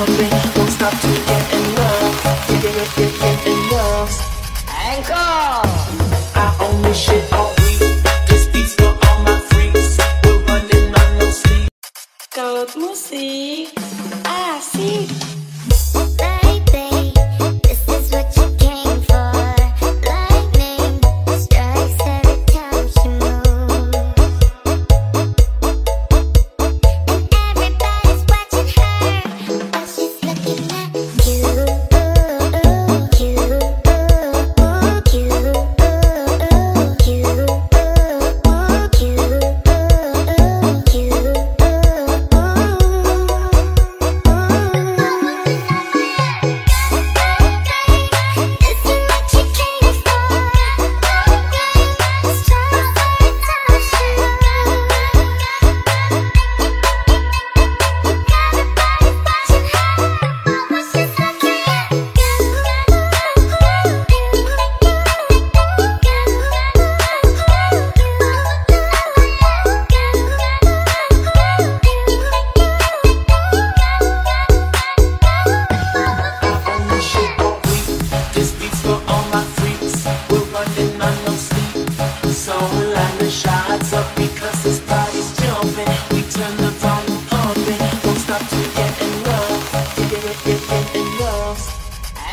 hungry, won't stop to get enough. Get enough, get enough. Anchor! I own this shit.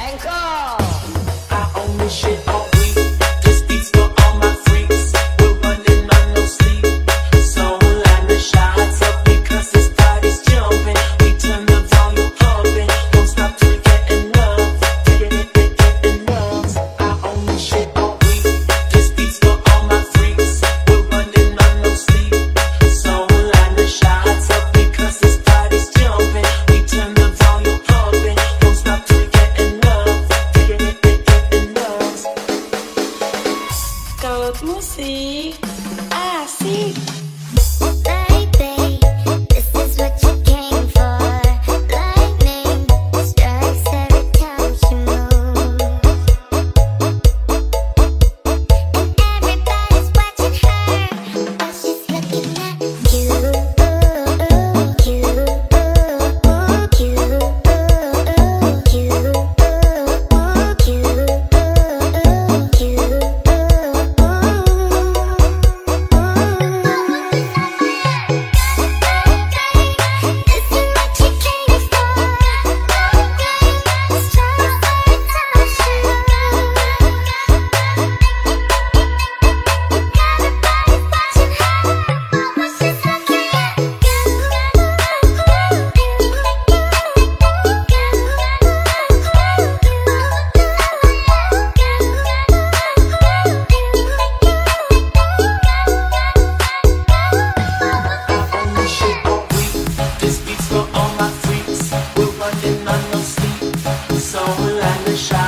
I own this shit.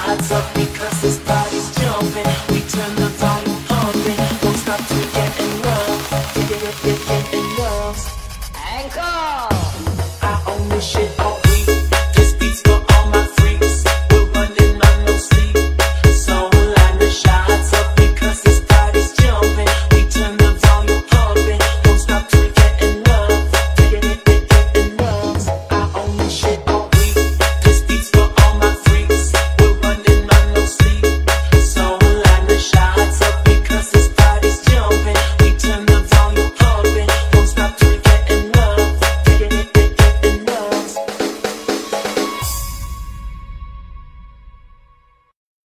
hearts up